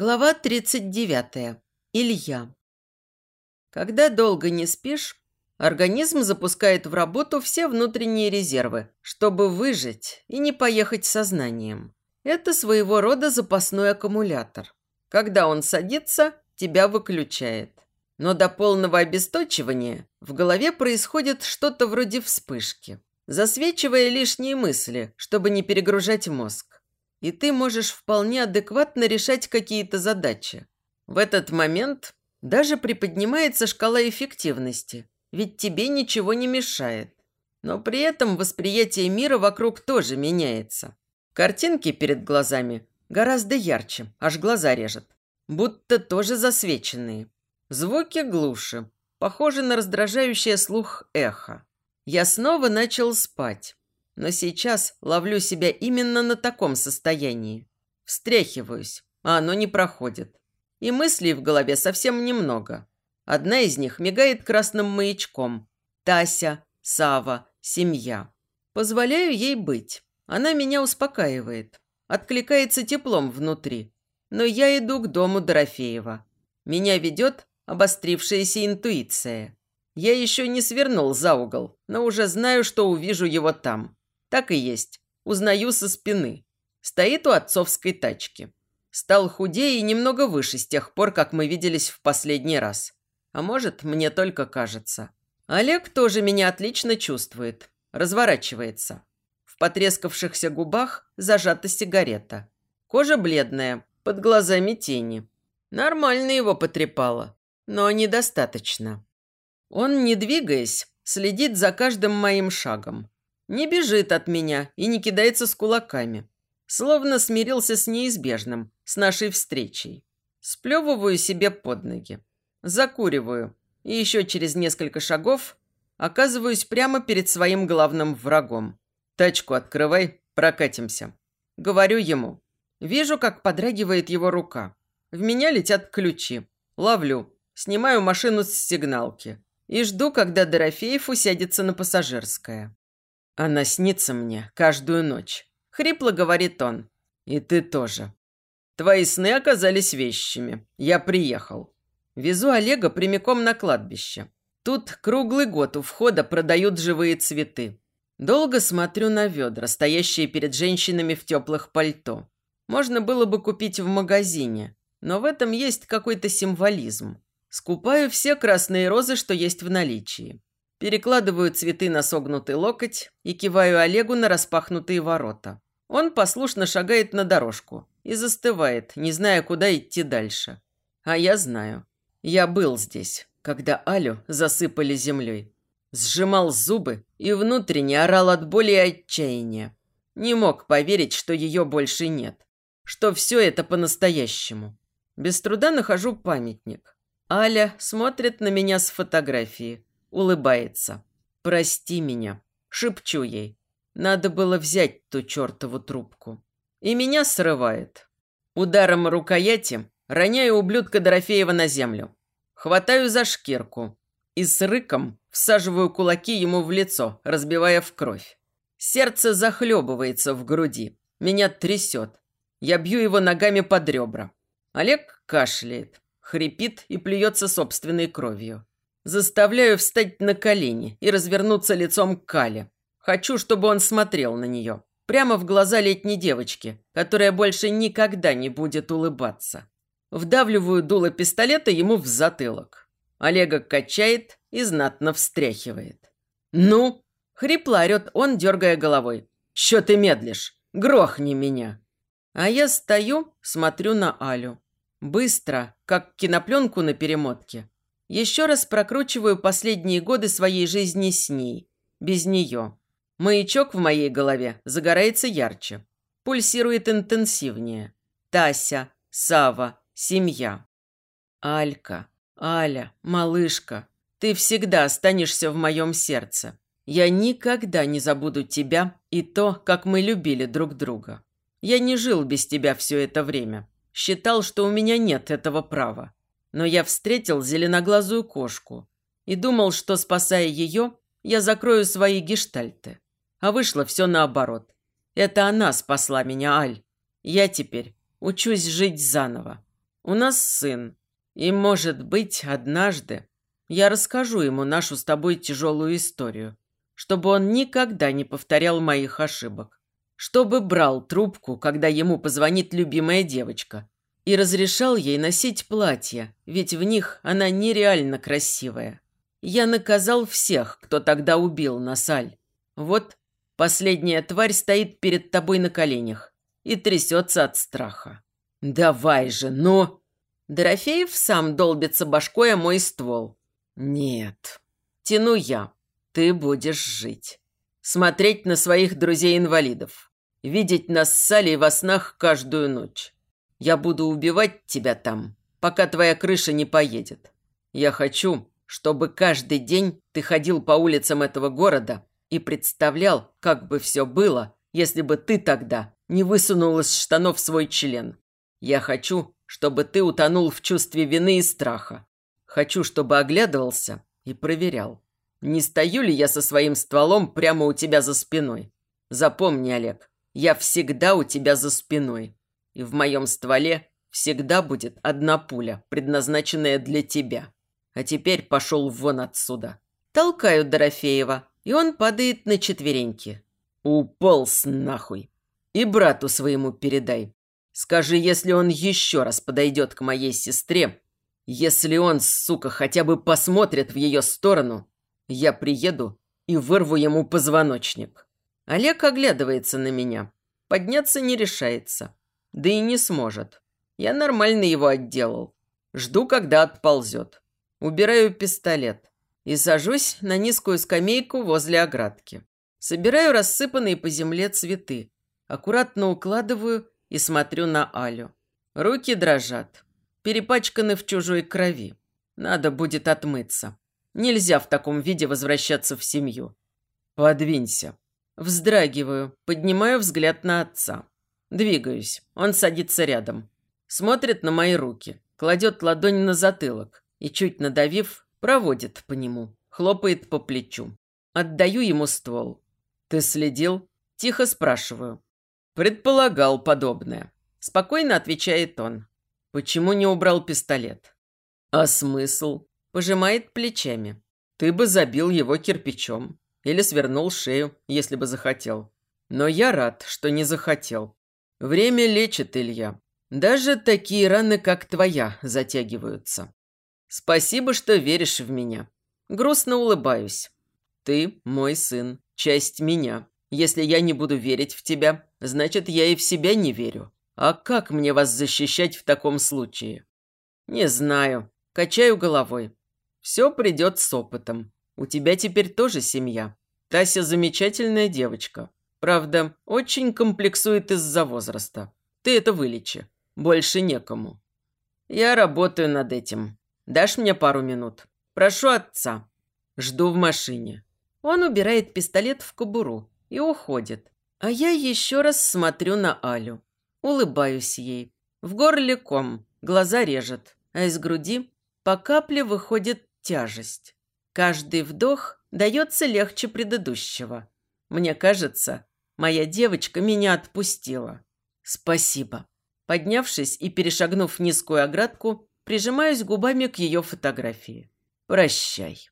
Глава 39. Илья. Когда долго не спишь, организм запускает в работу все внутренние резервы, чтобы выжить и не поехать сознанием. Это своего рода запасной аккумулятор. Когда он садится, тебя выключает. Но до полного обесточивания в голове происходит что-то вроде вспышки, засвечивая лишние мысли, чтобы не перегружать мозг и ты можешь вполне адекватно решать какие-то задачи. В этот момент даже приподнимается шкала эффективности, ведь тебе ничего не мешает. Но при этом восприятие мира вокруг тоже меняется. Картинки перед глазами гораздо ярче, аж глаза режет. Будто тоже засвеченные. Звуки глуше, похожи на раздражающее слух эхо. Я снова начал спать но сейчас ловлю себя именно на таком состоянии. Встряхиваюсь, а оно не проходит. И мыслей в голове совсем немного. Одна из них мигает красным маячком. Тася, Сава, семья. Позволяю ей быть. Она меня успокаивает. Откликается теплом внутри. Но я иду к дому Дорофеева. Меня ведет обострившаяся интуиция. Я еще не свернул за угол, но уже знаю, что увижу его там. Так и есть. Узнаю со спины. Стоит у отцовской тачки. Стал худее и немного выше с тех пор, как мы виделись в последний раз. А может, мне только кажется. Олег тоже меня отлично чувствует. Разворачивается. В потрескавшихся губах зажата сигарета. Кожа бледная, под глазами тени. Нормально его потрепало, но недостаточно. Он, не двигаясь, следит за каждым моим шагом. Не бежит от меня и не кидается с кулаками. Словно смирился с неизбежным, с нашей встречей. Сплевываю себе под ноги. Закуриваю. И еще через несколько шагов оказываюсь прямо перед своим главным врагом. «Тачку открывай, прокатимся». Говорю ему. Вижу, как подрагивает его рука. В меня летят ключи. Ловлю. Снимаю машину с сигналки. И жду, когда Дорофеев усядется на пассажирское. Она снится мне каждую ночь. Хрипло говорит он. И ты тоже. Твои сны оказались вещами. Я приехал. Везу Олега прямиком на кладбище. Тут круглый год у входа продают живые цветы. Долго смотрю на ведра, стоящие перед женщинами в теплых пальто. Можно было бы купить в магазине, но в этом есть какой-то символизм. Скупаю все красные розы, что есть в наличии. Перекладываю цветы на согнутый локоть и киваю Олегу на распахнутые ворота. Он послушно шагает на дорожку и застывает, не зная, куда идти дальше. А я знаю. Я был здесь, когда Алю засыпали землей. Сжимал зубы и внутренне орал от боли и отчаяния. Не мог поверить, что ее больше нет. Что все это по-настоящему. Без труда нахожу памятник. Аля смотрит на меня с фотографии – улыбается. «Прости меня», – шепчу ей. Надо было взять ту чертову трубку. И меня срывает. Ударом рукояти роняю ублюдка Дорофеева на землю. Хватаю за шкирку и с рыком всаживаю кулаки ему в лицо, разбивая в кровь. Сердце захлебывается в груди. Меня трясет. Я бью его ногами под ребра. Олег кашляет, хрипит и плюется собственной кровью. Заставляю встать на колени и развернуться лицом к Кале. Хочу, чтобы он смотрел на нее. Прямо в глаза летней девочки, которая больше никогда не будет улыбаться. Вдавливаю дуло пистолета ему в затылок. Олега качает и знатно встряхивает. «Ну?» – хрипло орет он, дергая головой. «Че ты медлишь? Грохни меня!» А я стою, смотрю на Алю. Быстро, как кинопленку на перемотке. Еще раз прокручиваю последние годы своей жизни с ней, без нее. Маячок в моей голове загорается ярче, пульсирует интенсивнее. Тася, Сава, семья. Алька, Аля, малышка, ты всегда останешься в моем сердце. Я никогда не забуду тебя и то, как мы любили друг друга. Я не жил без тебя все это время. Считал, что у меня нет этого права. Но я встретил зеленоглазую кошку и думал, что, спасая ее, я закрою свои гештальты. А вышло все наоборот. Это она спасла меня, Аль. Я теперь учусь жить заново. У нас сын. И, может быть, однажды я расскажу ему нашу с тобой тяжелую историю, чтобы он никогда не повторял моих ошибок. Чтобы брал трубку, когда ему позвонит любимая девочка, и разрешал ей носить платья, ведь в них она нереально красивая. Я наказал всех, кто тогда убил Насаль. Вот последняя тварь стоит перед тобой на коленях и трясется от страха. «Давай же, ну!» Дорофеев сам долбится башкой о мой ствол. «Нет, тяну я. Ты будешь жить. Смотреть на своих друзей-инвалидов. Видеть нас с Салей во снах каждую ночь. Я буду убивать тебя там, пока твоя крыша не поедет. Я хочу, чтобы каждый день ты ходил по улицам этого города и представлял, как бы все было, если бы ты тогда не высунул из штанов свой член. Я хочу, чтобы ты утонул в чувстве вины и страха. Хочу, чтобы оглядывался и проверял, не стою ли я со своим стволом прямо у тебя за спиной. Запомни, Олег, я всегда у тебя за спиной. И в моем стволе всегда будет одна пуля, предназначенная для тебя. А теперь пошел вон отсюда. Толкаю Дорофеева, и он падает на четвереньки. Уполз нахуй. И брату своему передай. Скажи, если он еще раз подойдет к моей сестре, если он, сука, хотя бы посмотрит в ее сторону, я приеду и вырву ему позвоночник. Олег оглядывается на меня. Подняться не решается. Да и не сможет. Я нормально его отделал. Жду, когда отползет. Убираю пистолет и сажусь на низкую скамейку возле оградки. Собираю рассыпанные по земле цветы, аккуратно укладываю и смотрю на Алю. Руки дрожат, перепачканы в чужой крови. Надо будет отмыться. Нельзя в таком виде возвращаться в семью. Подвинься. Вздрагиваю, поднимаю взгляд на отца. Двигаюсь. Он садится рядом. Смотрит на мои руки, кладет ладонь на затылок и, чуть надавив, проводит по нему, хлопает по плечу. Отдаю ему ствол. «Ты следил?» Тихо спрашиваю. «Предполагал подобное». Спокойно отвечает он. «Почему не убрал пистолет?» «А смысл?» Пожимает плечами. «Ты бы забил его кирпичом. Или свернул шею, если бы захотел. Но я рад, что не захотел. Время лечит, Илья. Даже такие раны, как твоя, затягиваются. Спасибо, что веришь в меня. Грустно улыбаюсь. Ты мой сын, часть меня. Если я не буду верить в тебя, значит, я и в себя не верю. А как мне вас защищать в таком случае? Не знаю. Качаю головой. Все придет с опытом. У тебя теперь тоже семья. Тася замечательная девочка. Правда, очень комплексует из-за возраста. Ты это вылечи. Больше некому. Я работаю над этим. Дашь мне пару минут? Прошу отца. Жду в машине. Он убирает пистолет в кобуру и уходит. А я еще раз смотрю на Алю. Улыбаюсь ей. В горле ком, глаза режет, а из груди по капле выходит тяжесть. Каждый вдох дается легче предыдущего. Мне кажется, моя девочка меня отпустила. Спасибо. Поднявшись и перешагнув низкую оградку, Прижимаюсь губами к ее фотографии. «Прощай».